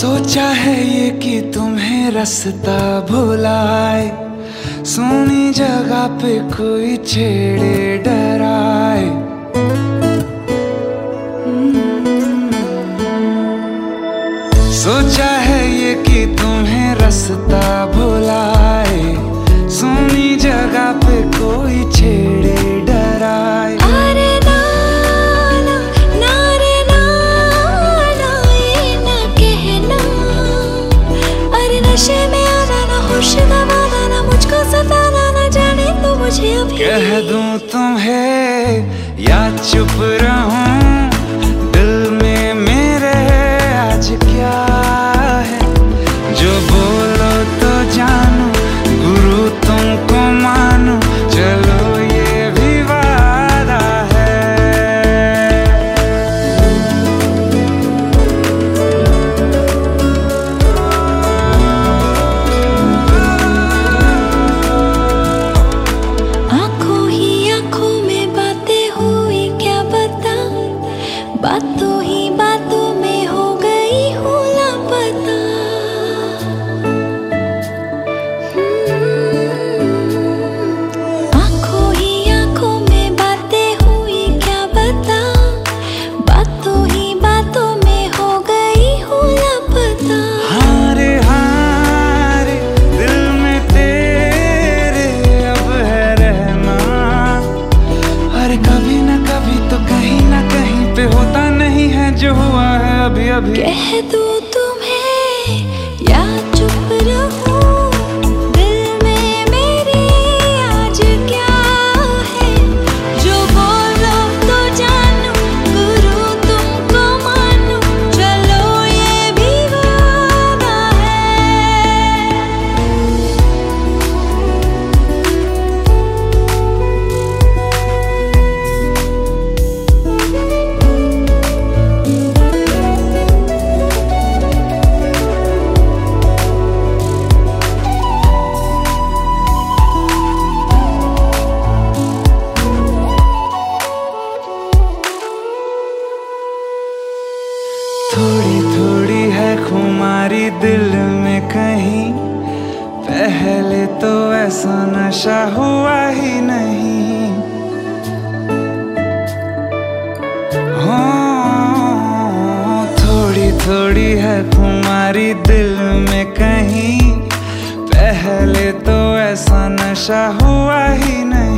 सोचा है ये कि तुम्हें रास्ता भुलाए, सोनी जगह पे कोई छेड़े डराए। सोचा है ये कि तुम्हें रास्ता भुलाए मुझको जाने तो मुझे कह दूँ तुम्हें या चुप रहूँ? अभी अभी। कह दो सा नशा हुआ ही नहीं। हो, थोड़ी थोड़ी है तुम्हारी दिल में कहीं। पहले तो ऐसा नशा हुआ ही नहीं।